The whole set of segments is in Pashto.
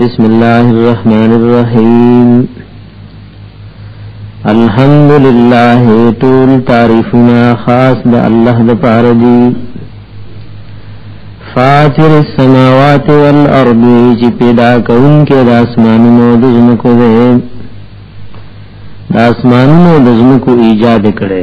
بسم الله الرحمن الرحیم الحمد لله طول تعریفنا خاص د الله د پاره دی فاطر السماوات والارض چې پیدا کون کې د اسمانونو د زمکو دی د اسمانونو د زمکو ایجاد کړي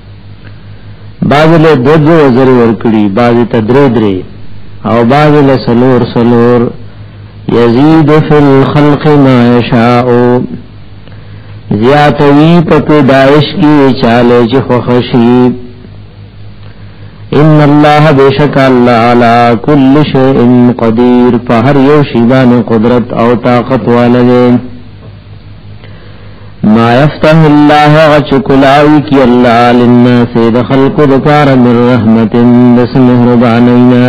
بعض له دو دو وزر ورکړي بعض ته درې درې او بعض له سلور سلور یزید فی الخلق ما یشاء زیاتوی په پیدائش کې چاله چې خوشی ان الله بشک الله علی کل شیء قدیر په هر یو شی باندې قدرت او طاقت والده ما يفتح الله غچکلاوی کی الله للناس د خلق د کار من رحمت دس مهربانینا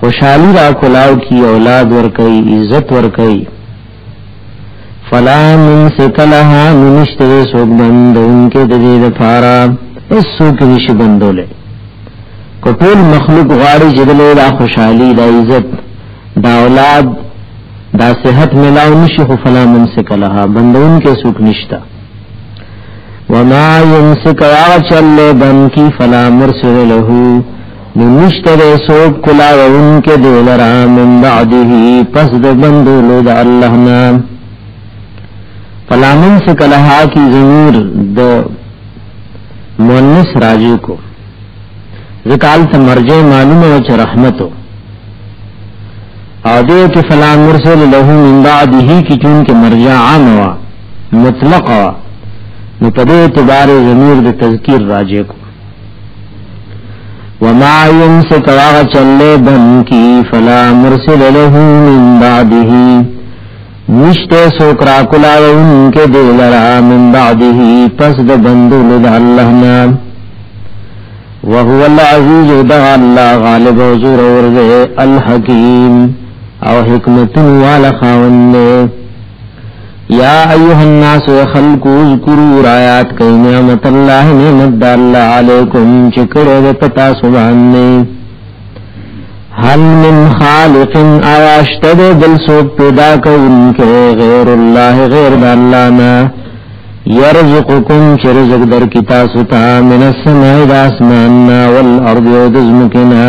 خوشحالی را کلاو کی اولاد ورکی عزت ورکی فلا من سکلها منشتر سوک بند انکه دید پارا اس سوک نش بندوله کو ټول مخلوق غاری جدلې دا خوشحالی دا عزت دا اولاد دا صحت ملاو نشي خو فلا ممسک لها بندون کې سوک نشتا وما يمسك واچل بن کی فلا مرسل له نشتر سوک کلا وون کې دلرا من بعده پس د بندولو د الله نه فلا ممسک لها کی ضمیر د مؤنث راجو کو ذکال ته مرجع معلومه او رحمتو او دې کې فلا مرسل له من بعده کې چون کې مرجع عام وا مطلق وا نو په دې اعتبار ضمیر د تذکیر راجع کو وما يمسك واغ چلے بن کی فلا مرسل له من بعده نشته سوکرا کلا ان کے دلرا من بعده پس د بندو لد الله نام وهو العزیز دغ الله غالب او زور اور دے الحکیم او حکمت والا خاون دے یا ایها الناس خلقوا اذكروا آیات کئ نعمت الله نعمت الله علیکم چکرو د پتا سبحان نے هل من خالق آیاشتد بل سو پیدا کئ ان کے غیر الله غیر الله نه یرزقکم چې رزق در کی تاسو ته من السماء د اسمان نا والارض او د زمکنا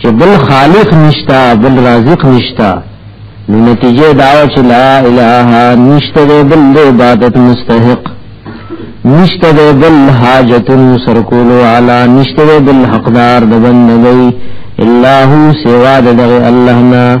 چې بل خالق نشتا بل رازق نشتا نو نتیجه دا چې لا اله نشته بل عبادت مستحق نشته بل حاجت سرکول علا نشته بل حقدار د بندګي الا هو سوا د الله نه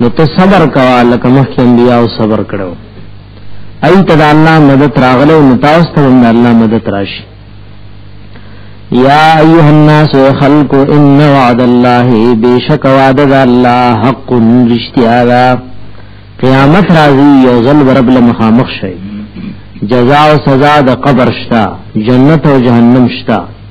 نو ته صبر کوا لکه مخکې انبیاء صبر کړو ای ته د الله مدد راغله نو تاسو ته د الله مدد راشي یا ایها الناس خلق ان وعد الله بیشک وعد الله حق رشتیا دا قیامت راځي یو ځل ورب له مخامخ شي جزاء او سزا د قبر شتا جنت او جهنم شتا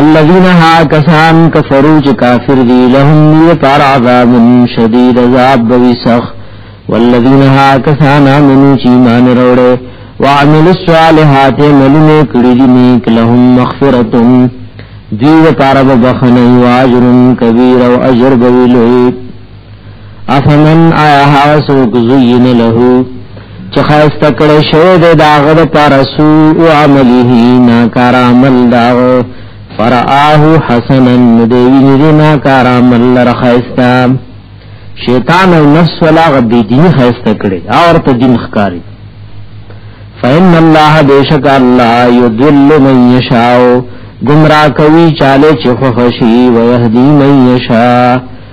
الذين ها کسان کفروا چې کافر دي لهم لپاره عذاب شدید عذاب دوی سخت والذین ها کسان امنو چی مان روڑے وعمل الصالحات ملنو کری دی نیک لهم مغفرتن دیو پارب بخنی واجرن کبیر و اجر بویلوی افمن آیا هغه څوک زین له چې خاسته کړه شو د داغه د پارسو او عمله ناکار عمل داغ فرآه حسنا دی ویني ناکار عمل لره خاسته شیطان او نفس ولا غبی دین خاسته کړي اور ته دین ښکاری فإن الله بیشک الله یذل من یشاء گمراه کوي چاله چې خوشي ويهدي من یشاء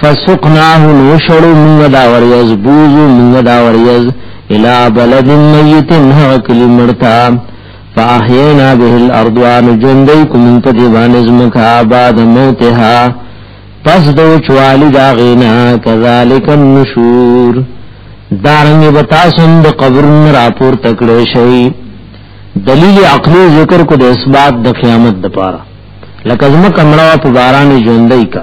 فسقناه نوشړو موږ دا وریز بوزو موږ دا وریز الى بلد میت هغه کلی مرتا فاحینا به الارض وان جندی کوم په دی باندې زمکه آباد موتها پس دو چوالی دا غینا کذالک النشور دارنګ بتا سند قبر را پور تکړه شي دلیل عقلی ذکر کو د اثبات د قیامت د پاره لکه زمکه مړه په باران ژوندۍ کا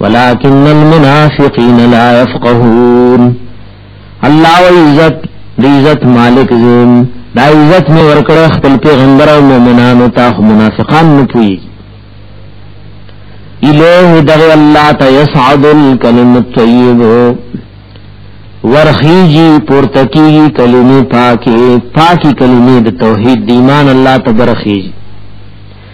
ولكن المنافقين لا يفقهون الله وعزت دی عزت مالک زم دا عزت می ورکړه خپل پیغمبر او مؤمنانو ته منافقان نه پوي الیه دغه الله ته یصعد الکلم الطیب ورخیجی پورتکی کلمه پاکه پاکی کلمه د توحید ایمان الله ته برخیجی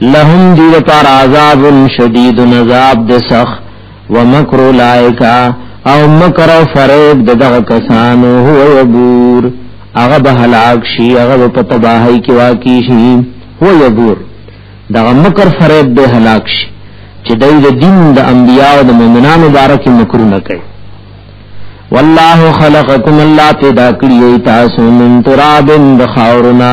لهم دی لپار عذاب شدید نذاب د سخ ومکر لائکا او مکر او فریب دغه کسانو هو یبور هغه به هلاک شي هغه په تباہی کې واقع شي هو یبور دغه مکر فریب به هلاک شي چې دای د دین د انبیاء او د مؤمنانو باره کې مکر نه کوي والله خلقکم الله پیدا کړی تاسو من ترابن د خاورنا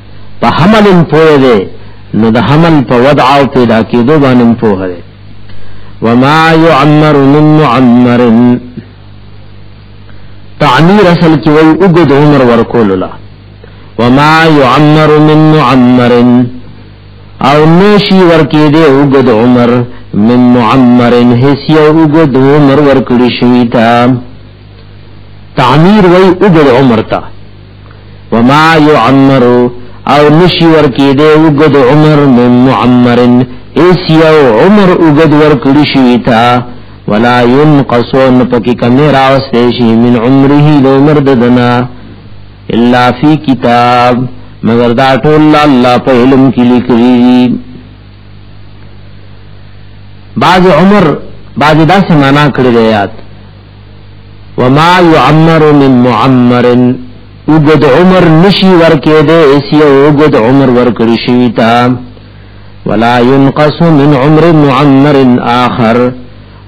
په حمل پوه دی نو د حمل په وضع او پیدا کېدو باندې پوه دی وما يعمر من معمر تعمیر اصل کې وي اوږد عمر ورکول لا وما يعمر من معمر او نشي ورکې دی اوږد عمر من معمر هیڅ یو اوږد عمر ورکړي شوی تا تعمیر وی اوګد عمر تا وما يعمر او نشی ورکی دے اوګد عمر من معمر اس یو عمر اوګد ورکړی شوی تا ولا ينقص نپکی کمی راوسته شی من عمره لو مرد دنا الا فی کتاب مگر دا ټول الله په علم کې لیکلی بعض عمر بعض داسې معنا کړی دی یاد وما يعمر من معمر وګد عمر نشي ورکه دې اسی وګد عمر ورکړي شي تا ولا ينقص من عمر معمر اخر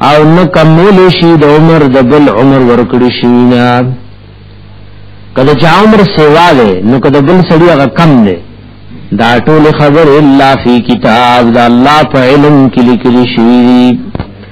او نکمل شي د عمر د بل عمر ورکړي شي نه کله چې عمر سیوا ده نو کله بل سړی هغه کم ده دا ټول خبر الا فی کتاب دا الله په علم کې لیکل شوی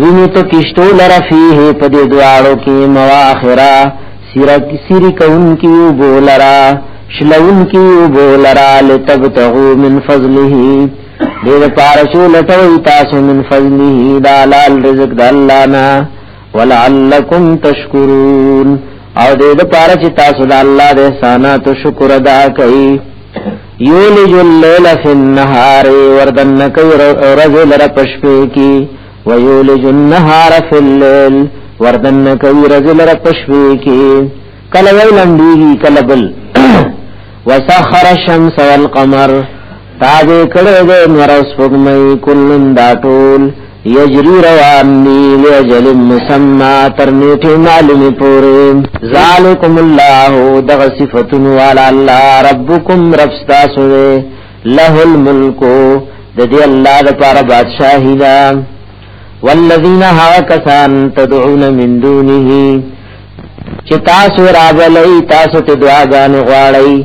وینو ته کشتو لرا فیه په دې دواړو کې مواخرا سیرا سیری کون کی بولرا شلون کی بولرا لتبتغو من فضله دې لپاره چې لټوي تاسو من فضله دا لال رزق د الله نه ولعلکم تشکرون او دې لپاره چې تاسو د الله د احساناتو شکر ادا کړئ یولج اللیل فی النهار وردن کوي ورځ لره پشپې کی و یولج النهار فی اللیل وردن کوي ورځ لره پشپې کی کله یو لندېږي کله بل وسخر الشمس والقمر تابع کړه دې نور اوس فګمې کلن دا ټول یجری روان دی لیجل مسمع تر نیټه معلومی پوری ذالکم الله دغ صفاتن والا الله ربکم رب تاسو له الملک د دې الله د پاره بادشاہی دا والذین ها کسان تدعون من دونه چې تاسو راغلی تاسو ته دعاګان غواړی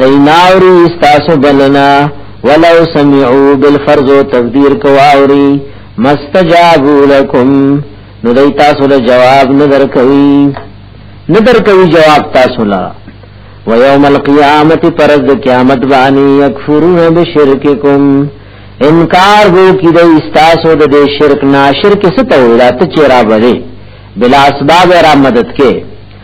دیناوری استاسو بلنا ولو سمعو بالفرض و تقدیر کواوری مستجابو لکم نو دی تاسو له جواب ندر کوي ندر کوي جواب تاسو لا و یوم القیامت پرز د قیامت باندې یکفرون بشرککم انکار وو کی د استاسو د دې شرک نا شرک ستو راته چیرې بلا اسباب را مدد کې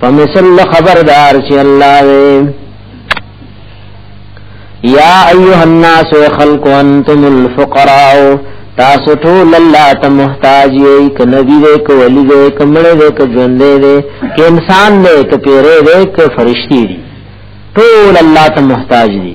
په مثل خبردار چې الله وي یا ایها الناس خلق انتم الفقراء تاسو ټول الله ته محتاج یې ک نبی دې ک ولی دې ک مړ دې ک ژوند دې ک انسان دې ک پیرې دې ک فرشتي دې ټول الله ته محتاج دي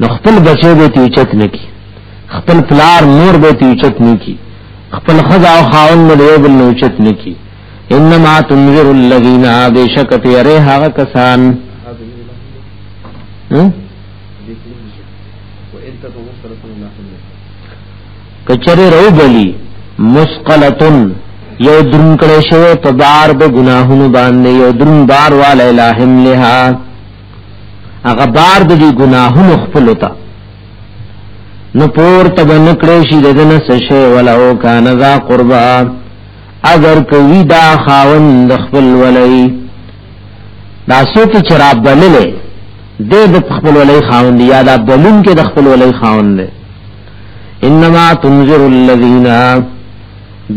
نو خپل بچی به تی چت نکی خپل پلار مور به تی چت نکی خپل خزا او خاون به یو بل نو چت نکی انما تنذر الذين بشک تیرې هغه کسان کچره رو بلی مسقلتن یو درن کړه شوی په بار د گناهونو باندې یو درن بار والا الہم لها هغه بار د دې ګناهونو خپل ته نو پور ته بنکړې شي د دنه سشه ولا او کان ذا قربا اگر کوي دا خاون د خپل ولای دا سوت چراب بللې د د خپل ولای خاون دی یا دا بلون کې د خپل ولای خاون دی انما تنذر الذين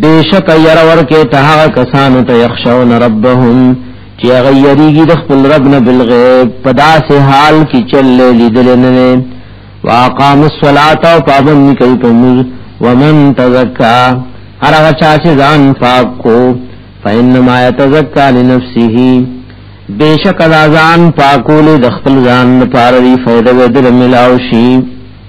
بیشک ير ورکه ته هغه کسانو ته يخشون ربهم چې هغه یریږي د خپل رب نه بالغیب په داسې حال کې چل لیدل نه نه واقام الصلاه او پابند کوي په موږ ومن تزکا هر هغه چا چې ځان پاک کو فینما یتزکا لنفسه بیشک ځان پاکول د خپل ځان لپاره دی فائدہ ودر ملاوي شي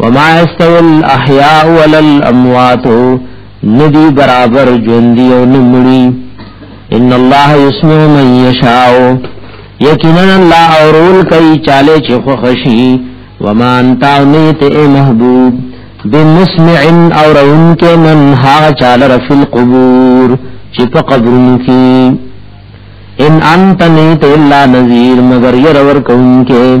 وما استوي الاحياء ولا الاموات ندی برابر ژوندۍ او نمړي ان الله يسمع من يشاء یقینا الله اورول کوي چاله چې خو خشي وما انت نیت ای محبوب بمسمع اورون کې من ها چاله رفل قبور چې په قبرونو کې ان انت نیت الا نذیر مگر ير ور کوم کې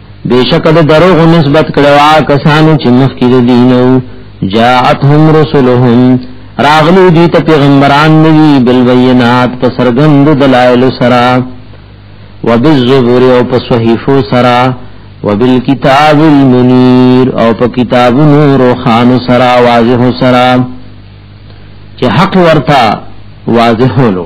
بیشک د دروغ نسبت کړو کسانو چې مخکې د دینو جاءتهم رسلهم راغلو دي ته پیغمبران نوی بالبينات په سرګند دلایل سرا وبالزبر او په صحیفو سرا وبالکتاب المنیر او په کتاب نور خان سرا واضح سرا چې حق ورتا واضحولو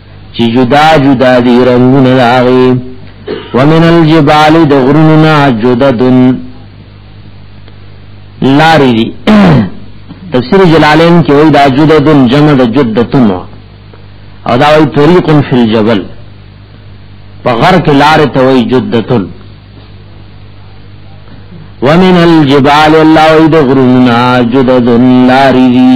چې جدا جدا دي رنگونه راغي ومن الجبال د غروننا جددن لاری دی تفسیر جلالین کې وای دا جددن جمع د جدتن او دا وای طریق فی الجبل په غر کې لار ته وای جدتن ومن الجبال الله د غروننا جددن لاری دی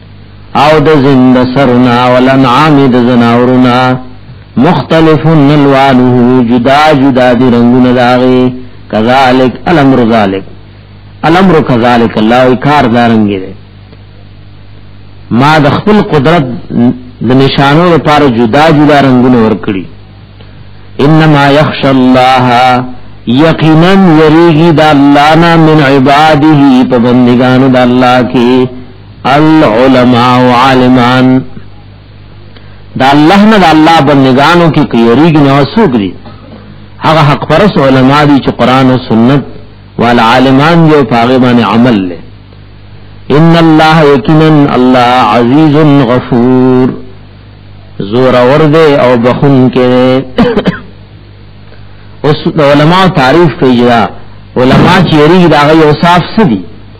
او د زند سرنا ولنعام د زناورنا مختلف الوانه جدا جدا دی رنگون داغی کذالک الامر ذالک الامر کذالک الله کار دارنګی دی ما د خپل قدرت د نشانو لپاره جدا جدا رنگونه ورکړي انما یخش الله یقینا یریږي د الله نه من عباده په بندگانو د الله کې العلماء عالمان دا الله نه دا الله بندگانو کې کيريږي نو سوګري هغه حق پرس علما دي چې قران او سنت وال عالمان دي او هغه باندې عمل لې ان الله یقینا الله عزیز غفور زور اور دے او بخون کے اس علماء تعریف کیجا علماء چیری دا غي اوصاف سدي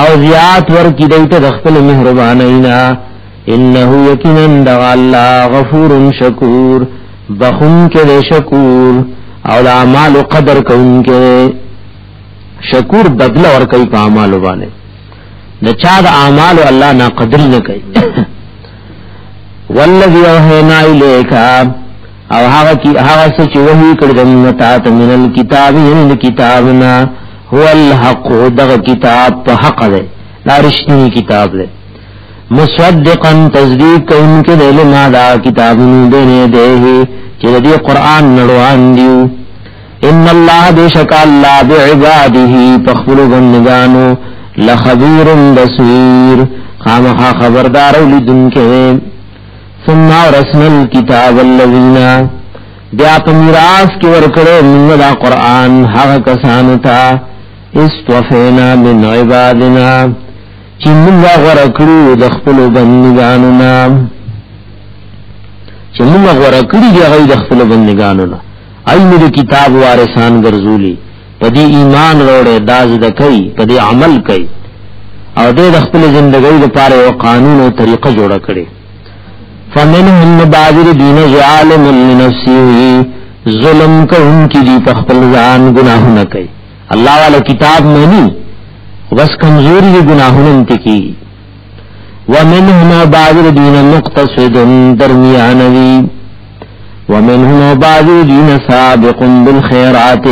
او زیات ورکی دیتا دخپل مهربانینا انه یقینا دغ الله غفور شکور بخون کې شکور او د اعمال قدر کوونکې شکور بدل ور کوي په اعمال باندې د چا د اعمال الله نه قدر نه کوي والذي اوهنا اليك او هغه کی هغه څه چې وحی کړی د موږ ته ته من الكتاب یعنی کتابنا هو الحق دغه کتاب په حق دی دا رښتینی کتاب دی مصدقا تصدیق کوونکی دی لما دا کتاب نو دینه دی چې دې قران نړوان دیو ان الله بشک الله بعباده فخبر بندگانو لخبير بصير خامخا خبردار ولدن کې ثم ورسنا الكتاب الذين بیا په میراث کې ورکړو موږ دا قران هغه کسانو ته استوفینا من عبادنا چې موږ غوړه کړو د خپل بندګانو نه چې موږ غوړه کړی هغه د خپل بندګانو نه اي موږ کتاب وارثان ګرځولي په دې ایمان وروړي دا زده کوي په دې عمل کوي او دې د خپل ژوندۍ لپاره یو قانون او طریقه جوړه کړي فمنهم مبادر دین ظالم لنفسه ظلم کوم کی دی په خپل ځان ګناهونه کوي الله والا کتاب مني بس کمزوري ګناهونه انتکی ومنهم بعض دین مقتصد درمیانوی ومنهم بعض دین سابق بالخیرات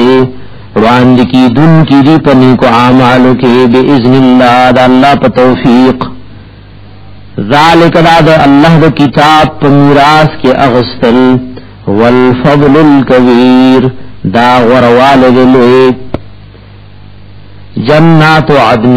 روان دي کی دن کی دی پنی کو اعمالو کې باذن الله د الله په توفیق ذالک دا د الله د کتاب په میراث کې اغستل والفضل الكبير دا غروال دلوی جنات عدن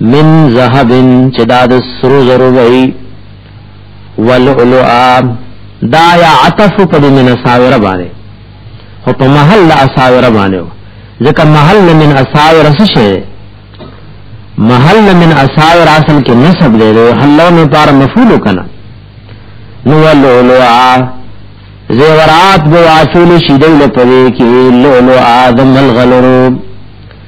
من ذهب چې دا د سرو زرو وي ولؤلؤا دا یا عطف په دې من اساور باندې او په محل اساور باندې ځکه محل من اساور څه شي محل من اساور اصل کې نسب دی له حلو نه پار مفعول کنا نو ولؤلؤا زیورات بو اصول شیدل په دې کې لؤلؤا د ملغلرو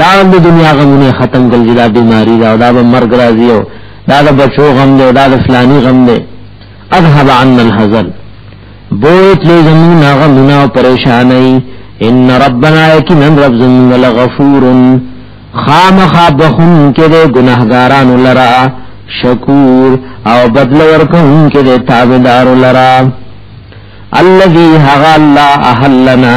لاړم د دنیا غمونه ختم کړل چې دا بیماری دا او دا به مرګ راځي او دا د بچو غم دی او دا د فلانی غم دی اذهب عنا الحزن بوت له زمون هغه منا او پریشانای ان ربنا یقینا رب زمون لغفور خامخا بخون کې د ګناهګاران لرا شکور او بدل ورکون کې د تابعدار لرا الذي هغا الله اهلنا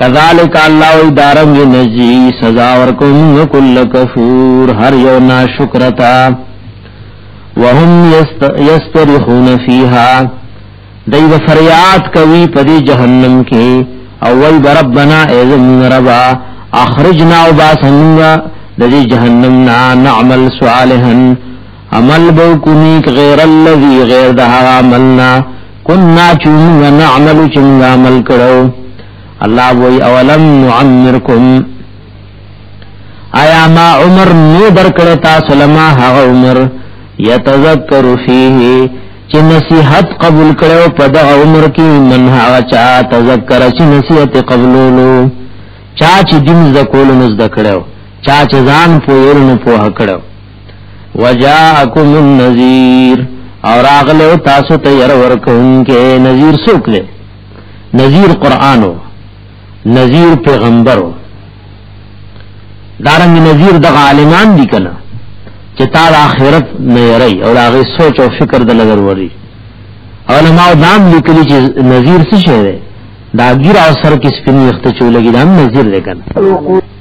کذالک الله و دارنګ نجی سزا ورکوم کل کفور هر یو ناشکرتا وهم یسترخون فیها دای و فریاد کوي په دې جهنم کې او وی ربنا اذن ربا اخرجنا وباسننا د دې جهنم نا نعمل صالحا عمل بو کنیک غیر اللذی غیر دہا عملنا کننا چونگا نعمل چنگا عمل کرو اللہ بوئی اولم نعمرکم آیا ما عمر نو در کرتا سلما ہا عمر یتذکر فیه چی نصیحت قبول کرو پد عمر کی من ہا چا تذکر چی نصیحت قبولو چا چی دن زکولو نزد کرو چا چی زان پویرنو پوہ کرو وجاءکم النذیر اور اغلو تاسو ته ير ورکون کې نذیر څوک دی نذیر قرانو نذیر پیغمبرو دارنګ نذیر د عالمان دي کنه چې تا د آخرت نه یری او هغه سوچ او فکر د لګر وری علماء دام لیکلي چې نذیر څه شی دی دا ګیر او سر کې سپینې وخت چولګی دام نذیر لګن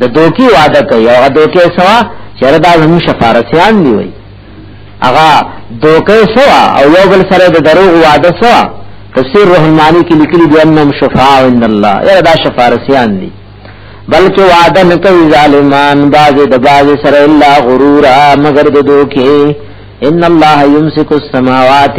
د دوکي وعده کوي او هغه دوکي سوا چیرې دا زموږ شفارسیان دی وي هغه دوکي سوا او یو بل سره د دروغ وعده سوا تفسیر روح المانی کې لیکلي دی انهم شفاعه عند الله یره دا شفارسیان دي بلکې وعده نه کوي ظالمان باز د باز سره الا غرورا مگر د دوکي ان الله يمسك السماوات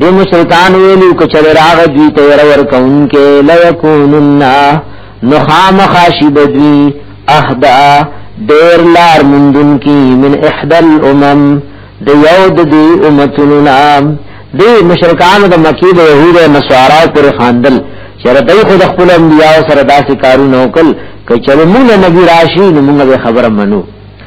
دی مشرکان ویلو کچر راغ دوی تیر ورکون کے لیکونن نخام خاشی بدوی احدا دیر لار مندن کی من احدا الامم دی یود دی امتننا دی مشرکان دا مکی دا یهود نسوارا پر خاندل چر دی خود اخبر انبیاء سر داسی کارو نوکل کچر مون نبی راشی نمونگ بے خبر منو